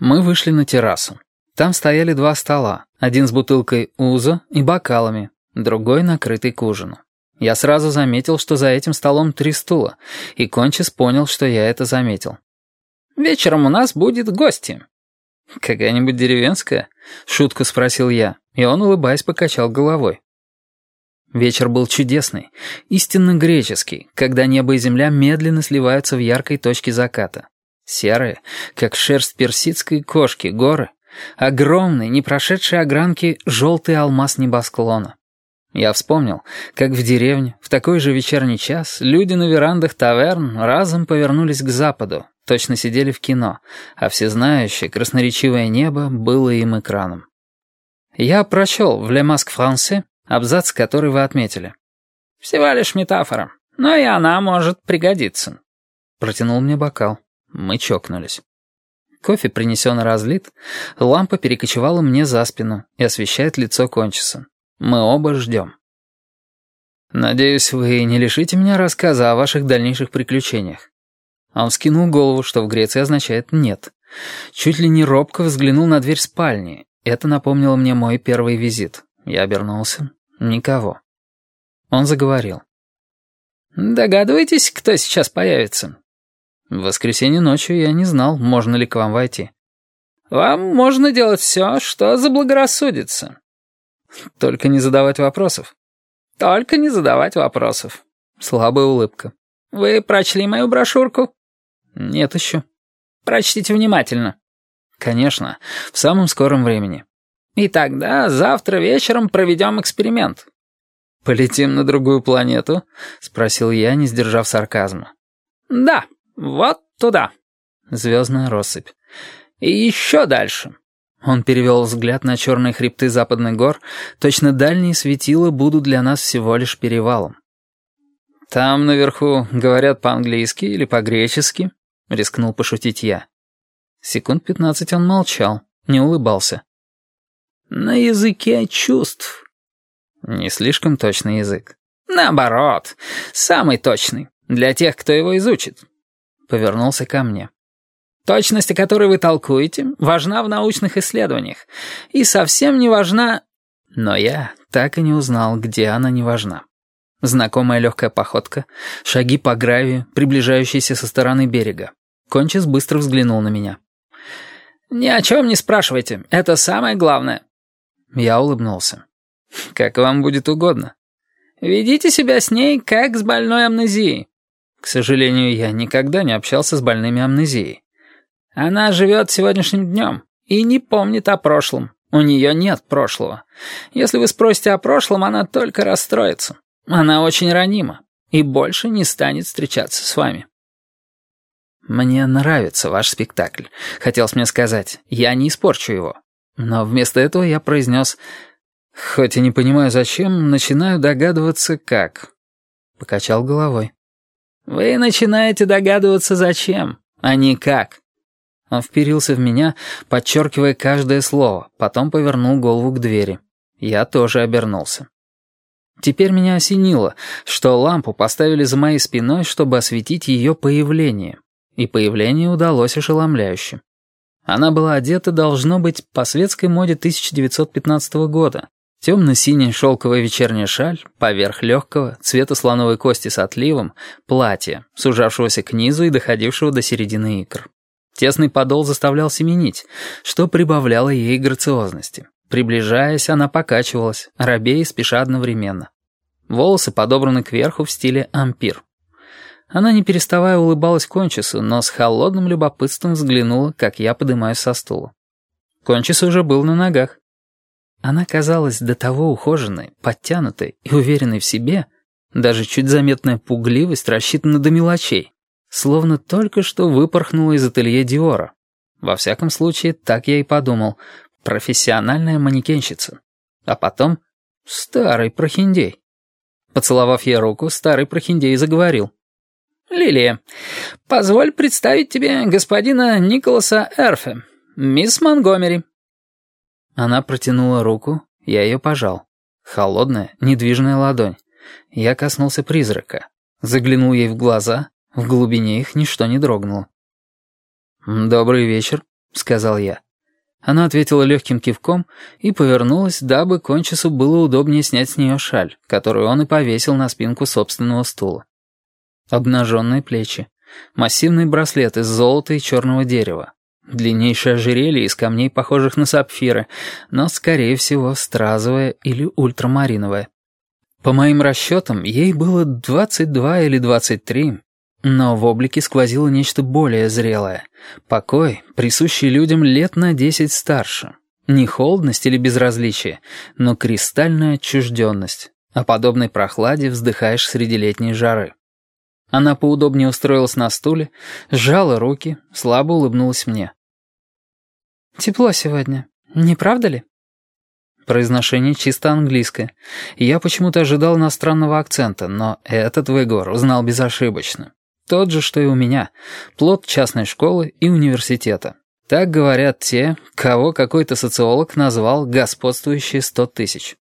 Мы вышли на террасу. Там стояли два стола, один с бутылкой узо и бокалами, другой накрытый к ужину. Я сразу заметил, что за этим столом три стула, и Кончис понял, что я это заметил. «Вечером у нас будет гости». «Какая-нибудь деревенская?» — шутку спросил я, и он, улыбаясь, покачал головой. Вечер был чудесный, истинно греческий, когда небо и земля медленно сливаются в яркой точке заката. Серые, как шерсть персидской кошки, горы. Огромные, не прошедшие огранки, желтый алмаз небосклона. Я вспомнил, как в деревне, в такой же вечерний час, люди на верандах таверн разом повернулись к западу, точно сидели в кино, а всезнающее, красноречивое небо было им экраном. Я прочел в «Ле Маск Франсе» абзац, который вы отметили. «Всего лишь метафора, но и она может пригодиться». Протянул мне бокал. Мы чокнулись. Кофе принесен и разлит, лампа перекочевала мне за спину и освещает лицо Кончиса. Мы оба ждем. «Надеюсь, вы не лишите меня рассказа о ваших дальнейших приключениях». Он скинул голову, что в Греции означает «нет». Чуть ли не робко взглянул на дверь спальни. Это напомнило мне мой первый визит. Я обернулся. Никого. Он заговорил. «Догадываетесь, кто сейчас появится?» В воскресенье ночью я не знал, можно ли к вам войти. Вам можно делать все, что заблагорассудится. Только не задавать вопросов. Только не задавать вопросов. Слабая улыбка. Вы прочли мою брошюрку? Нет еще. Прочтите внимательно. Конечно, в самом скором времени. И тогда завтра вечером проведем эксперимент. «Полетим на другую планету?» — спросил я, не сдержав сарказма. «Да». «Вот туда». Звездная россыпь. «И еще дальше». Он перевел взгляд на черные хребты западных гор. Точно дальние светила будут для нас всего лишь перевалом. «Там наверху говорят по-английски или по-гречески?» — рискнул пошутить я. Секунд пятнадцать он молчал, не улыбался. «На языке чувств». Не слишком точный язык. «Наоборот, самый точный, для тех, кто его изучит повернулся ко мне. «Точность, о которой вы толкуете, важна в научных исследованиях. И совсем не важна...» Но я так и не узнал, где она не важна. Знакомая легкая походка, шаги по гравию, приближающиеся со стороны берега. Кончис быстро взглянул на меня. «Ни о чем не спрашивайте, это самое главное». Я улыбнулся. «Как вам будет угодно. Ведите себя с ней, как с больной амнезией. К сожалению, я никогда не общался с больными амнезией. Она живет сегодняшним днем и не помнит о прошлом. У нее нет прошлого. Если вы спросите о прошлом, она только расстроится. Она очень ранима и больше не станет встречаться с вами. «Мне нравится ваш спектакль», — хотелось мне сказать. «Я не испорчу его». Но вместо этого я произнес, хоть и не понимаю зачем, начинаю догадываться, как. Покачал головой. «Вы начинаете догадываться, зачем, а не как». Он вперился в меня, подчеркивая каждое слово, потом повернул голову к двери. Я тоже обернулся. Теперь меня осенило, что лампу поставили за моей спиной, чтобы осветить ее появление. И появление удалось ошеломляюще. Она была одета, должно быть, по светской моде 1915 года, Темно-синяя шелковая вечерняя шаль, поверх легкого, цвета слоновой кости с отливом, платье, сужавшегося к низу и доходившего до середины икр. Тесный подол заставлял семенить, что прибавляло ей грациозности. Приближаясь, она покачивалась, робея и спеша одновременно. Волосы подобраны кверху в стиле ампир. Она, не переставая, улыбалась Кончису, но с холодным любопытством взглянула, как я поднимаюсь со стула. Кончис уже был на ногах. Она казалась до того ухоженной, подтянутой и уверенной в себе, даже чуть заметная пугливость рассчитана до мелочей, словно только что выпорхнула из ателье Диора. Во всяком случае, так я и подумал, профессиональная манекенщица. А потом старый прохиндей. Поцеловав ей руку, старый прохиндей заговорил. «Лилия, позволь представить тебе господина Николаса Эрфе, мисс Монгомери». Она протянула руку, я ее пожал. Холодная, недвижная ладонь. Я коснулся призрака. Заглянул ей в глаза, в глубине их ничто не дрогнуло. «Добрый вечер», — сказал я. Она ответила легким кивком и повернулась, дабы Кончесу было удобнее снять с нее шаль, которую он и повесил на спинку собственного стула. Обнаженные плечи, массивный браслет из золота и черного дерева, длиннейшее ожерелье из камней, похожих на сапфиры, но, скорее всего, стразовое или ультрамариновое. По моим расчетам, ей было 22 или 23, но в облике сквозило нечто более зрелое. Покой, присущий людям лет на десять старше. Не холодность или безразличие, но кристальная отчужденность. О подобной прохладе вздыхаешь среди летней жары. Она поудобнее устроилась на стуле, сжала руки, слабо улыбнулась мне. «Тепло сегодня, не правда ли?» Произношение чисто английское. Я почему-то ожидал иностранного акцента, но этот выговор узнал безошибочно. Тот же, что и у меня. Плод частной школы и университета. Так говорят те, кого какой-то социолог назвал «господствующие сто тысяч».